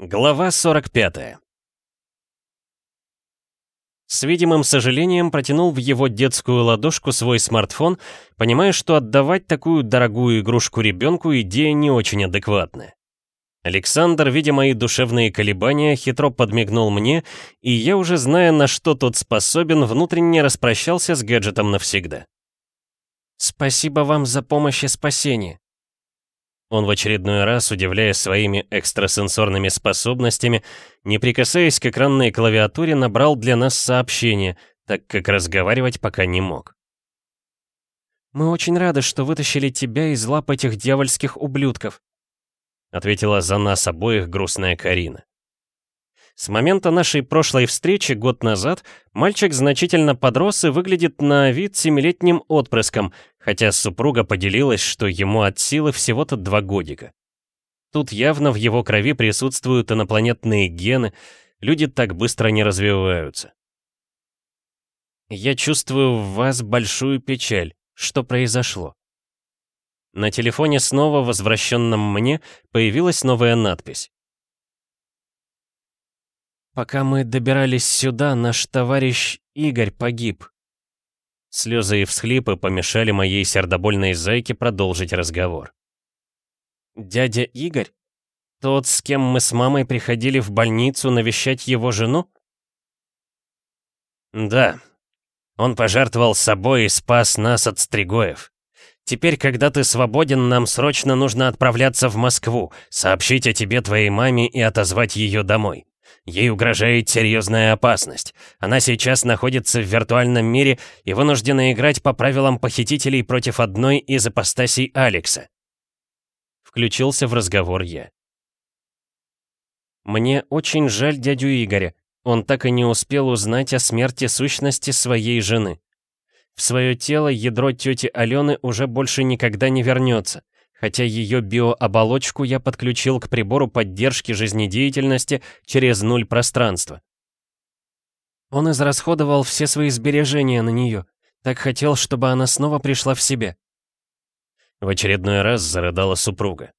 Глава 45 С видимым сожалением протянул в его детскую ладошку свой смартфон, понимая, что отдавать такую дорогую игрушку ребенку идея не очень адекватная. Александр, видя мои душевные колебания, хитро подмигнул мне, и я, уже зная, на что тот способен, внутренне распрощался с гаджетом навсегда. «Спасибо вам за помощь и спасение», он в очередной раз, удивляясь своими экстрасенсорными способностями, не прикасаясь к экранной клавиатуре, набрал для нас сообщение, так как разговаривать пока не мог. «Мы очень рады, что вытащили тебя из лап этих дьявольских ублюдков», ответила за нас обоих грустная Карина. С момента нашей прошлой встречи год назад мальчик значительно подрос и выглядит на вид семилетним отпрыском, хотя супруга поделилась, что ему от силы всего-то два годика. Тут явно в его крови присутствуют инопланетные гены, люди так быстро не развиваются. Я чувствую в вас большую печаль. Что произошло? На телефоне снова возвращенном мне появилась новая надпись. Пока мы добирались сюда, наш товарищ Игорь погиб. Слезы и всхлипы помешали моей сердобольной зайке продолжить разговор. «Дядя Игорь? Тот, с кем мы с мамой приходили в больницу навещать его жену?» «Да. Он пожертвовал собой и спас нас от Стригоев. Теперь, когда ты свободен, нам срочно нужно отправляться в Москву, сообщить о тебе твоей маме и отозвать ее домой. Ей угрожает серьезная опасность. Она сейчас находится в виртуальном мире и вынуждена играть по правилам похитителей против одной из апостасий Алекса. Включился в разговор я. Мне очень жаль дядю Игоря. Он так и не успел узнать о смерти сущности своей жены. В свое тело ядро тети Алены уже больше никогда не вернется хотя ее биооболочку я подключил к прибору поддержки жизнедеятельности через нуль пространства. Он израсходовал все свои сбережения на нее, так хотел, чтобы она снова пришла в себя. В очередной раз зарыдала супруга.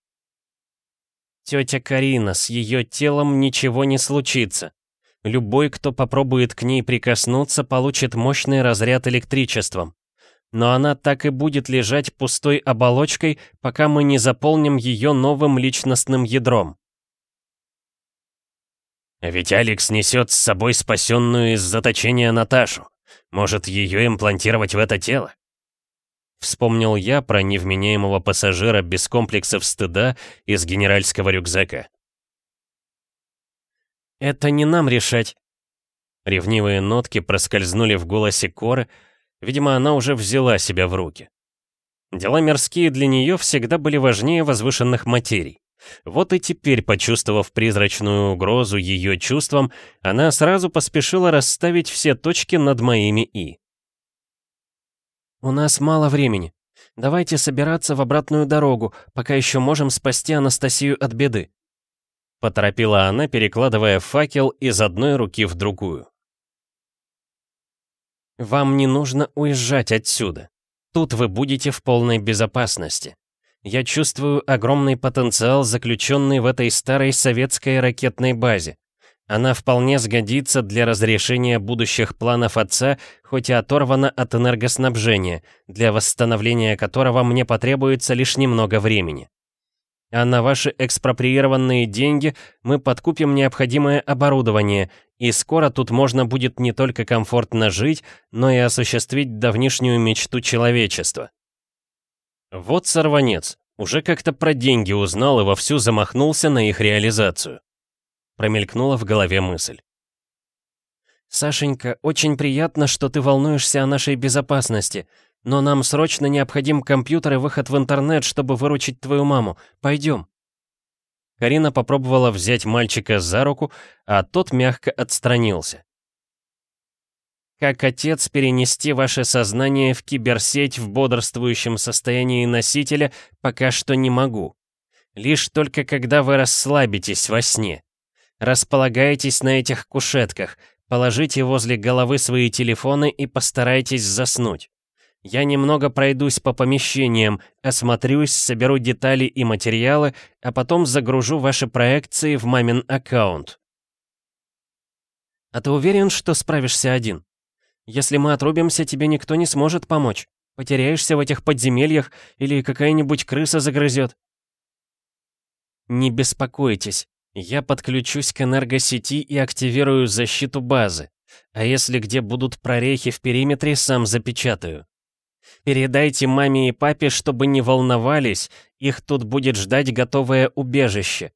Тетя Карина, с ее телом ничего не случится. Любой, кто попробует к ней прикоснуться, получит мощный разряд электричеством но она так и будет лежать пустой оболочкой, пока мы не заполним ее новым личностным ядром. Ведь Алекс несет с собой спасенную из заточения Наташу. Может, ее имплантировать в это тело? Вспомнил я про невменяемого пассажира без комплексов стыда из генеральского рюкзака. «Это не нам решать». Ревнивые нотки проскользнули в голосе Коры, Видимо, она уже взяла себя в руки. Дела мирские для нее всегда были важнее возвышенных материй. Вот и теперь, почувствовав призрачную угрозу ее чувствам, она сразу поспешила расставить все точки над моими «и». «У нас мало времени. Давайте собираться в обратную дорогу, пока еще можем спасти Анастасию от беды», — поторопила она, перекладывая факел из одной руки в другую. Вам не нужно уезжать отсюда. Тут вы будете в полной безопасности. Я чувствую огромный потенциал, заключенный в этой старой советской ракетной базе. Она вполне сгодится для разрешения будущих планов отца, хоть и оторвана от энергоснабжения, для восстановления которого мне потребуется лишь немного времени. А на ваши экспроприированные деньги мы подкупим необходимое оборудование, и скоро тут можно будет не только комфортно жить, но и осуществить давнишнюю мечту человечества. Вот сорванец, уже как-то про деньги узнал и вовсю замахнулся на их реализацию. Промелькнула в голове мысль. «Сашенька, очень приятно, что ты волнуешься о нашей безопасности. Но нам срочно необходим компьютер и выход в интернет, чтобы выручить твою маму. Пойдем». Карина попробовала взять мальчика за руку, а тот мягко отстранился. Как отец перенести ваше сознание в киберсеть в бодрствующем состоянии носителя, пока что не могу. Лишь только когда вы расслабитесь во сне. Располагайтесь на этих кушетках, положите возле головы свои телефоны и постарайтесь заснуть. Я немного пройдусь по помещениям, осмотрюсь, соберу детали и материалы, а потом загружу ваши проекции в мамин аккаунт. А ты уверен, что справишься один? Если мы отрубимся, тебе никто не сможет помочь. Потеряешься в этих подземельях или какая-нибудь крыса загрызет. Не беспокойтесь, я подключусь к энергосети и активирую защиту базы. А если где будут прорехи в периметре, сам запечатаю. Передайте маме и папе, чтобы не волновались, их тут будет ждать готовое убежище.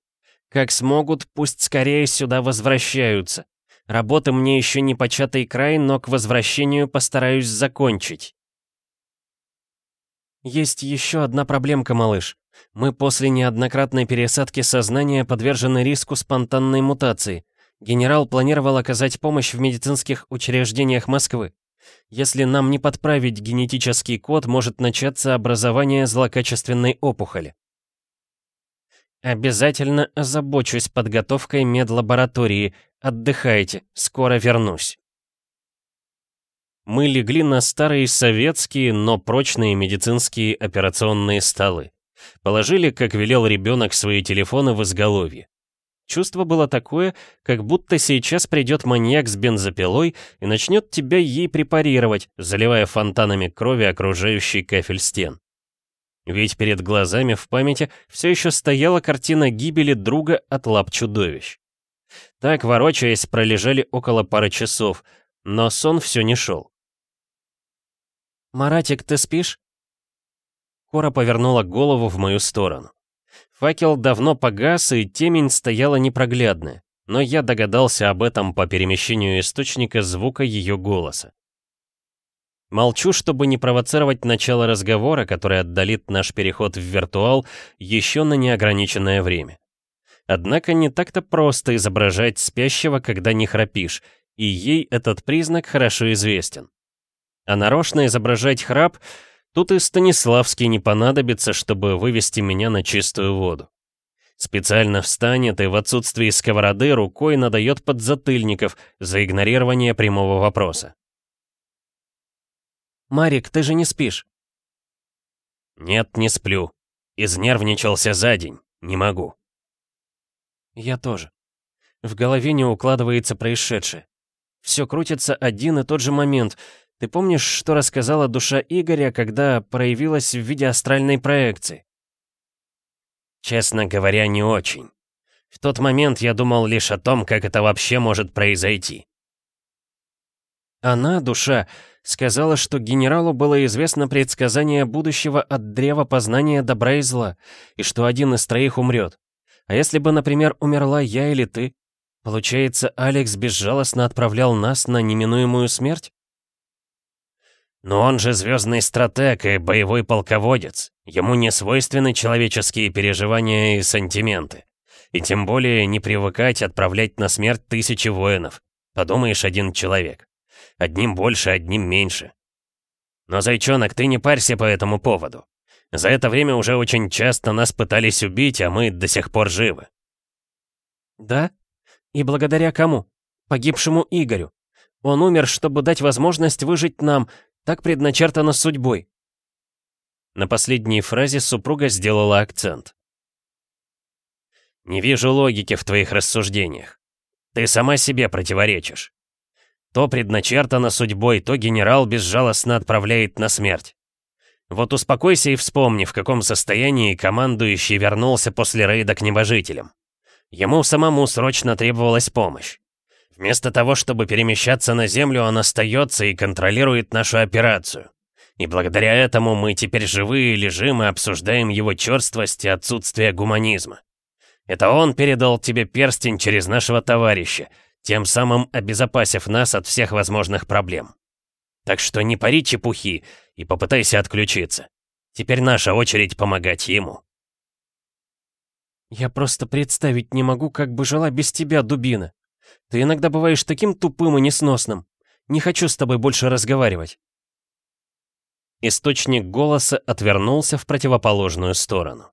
Как смогут, пусть скорее сюда возвращаются. Работа мне еще не початый край, но к возвращению постараюсь закончить. Есть еще одна проблемка, малыш. Мы после неоднократной пересадки сознания подвержены риску спонтанной мутации. Генерал планировал оказать помощь в медицинских учреждениях Москвы. Если нам не подправить генетический код, может начаться образование злокачественной опухоли. Обязательно озабочусь подготовкой медлаборатории. Отдыхайте, скоро вернусь. Мы легли на старые советские, но прочные медицинские операционные столы. Положили, как велел ребенок, свои телефоны в изголовье. Чувство было такое, как будто сейчас придет маньяк с бензопилой и начнет тебя ей препарировать, заливая фонтанами крови окружающий кафель стен. Ведь перед глазами в памяти все еще стояла картина гибели друга от лап чудовищ. Так, ворочаясь, пролежали около пары часов, но сон все не шел. «Маратик, ты спишь?» Кора повернула голову в мою сторону. Факел давно погас, и темень стояла непроглядная, но я догадался об этом по перемещению источника звука ее голоса. Молчу, чтобы не провоцировать начало разговора, который отдалит наш переход в виртуал еще на неограниченное время. Однако не так-то просто изображать спящего, когда не храпишь, и ей этот признак хорошо известен. А нарочно изображать храп Тут и Станиславский не понадобится, чтобы вывести меня на чистую воду. Специально встанет и в отсутствии сковороды рукой надает подзатыльников за игнорирование прямого вопроса. «Марик, ты же не спишь?» «Нет, не сплю. Изнервничался за день. Не могу». «Я тоже. В голове не укладывается происшедшее. Все крутится один и тот же момент — ты помнишь, что рассказала душа Игоря, когда проявилась в виде астральной проекции? Честно говоря, не очень. В тот момент я думал лишь о том, как это вообще может произойти. Она, душа, сказала, что генералу было известно предсказание будущего от древа познания добра и зла, и что один из троих умрет. А если бы, например, умерла я или ты? Получается, Алекс безжалостно отправлял нас на неминуемую смерть? Но он же звездный стратег и боевой полководец. Ему не свойственны человеческие переживания и сантименты. И тем более не привыкать отправлять на смерть тысячи воинов. Подумаешь, один человек. Одним больше, одним меньше. Но, зайчонок, ты не парься по этому поводу. За это время уже очень часто нас пытались убить, а мы до сих пор живы. Да? И благодаря кому? Погибшему Игорю. Он умер, чтобы дать возможность выжить нам, так предначертано судьбой. На последней фразе супруга сделала акцент. «Не вижу логики в твоих рассуждениях. Ты сама себе противоречишь. То предначертано судьбой, то генерал безжалостно отправляет на смерть. Вот успокойся и вспомни, в каком состоянии командующий вернулся после рейда к небожителям. Ему самому срочно требовалась помощь. Вместо того, чтобы перемещаться на Землю, он остается и контролирует нашу операцию. И благодаря этому мы теперь живые лежим и обсуждаем его черствость и отсутствие гуманизма. Это он передал тебе перстень через нашего товарища, тем самым обезопасив нас от всех возможных проблем. Так что не пари чепухи и попытайся отключиться. Теперь наша очередь помогать ему. Я просто представить не могу, как бы жила без тебя, дубина. Ты иногда бываешь таким тупым и несносным. Не хочу с тобой больше разговаривать. Источник голоса отвернулся в противоположную сторону.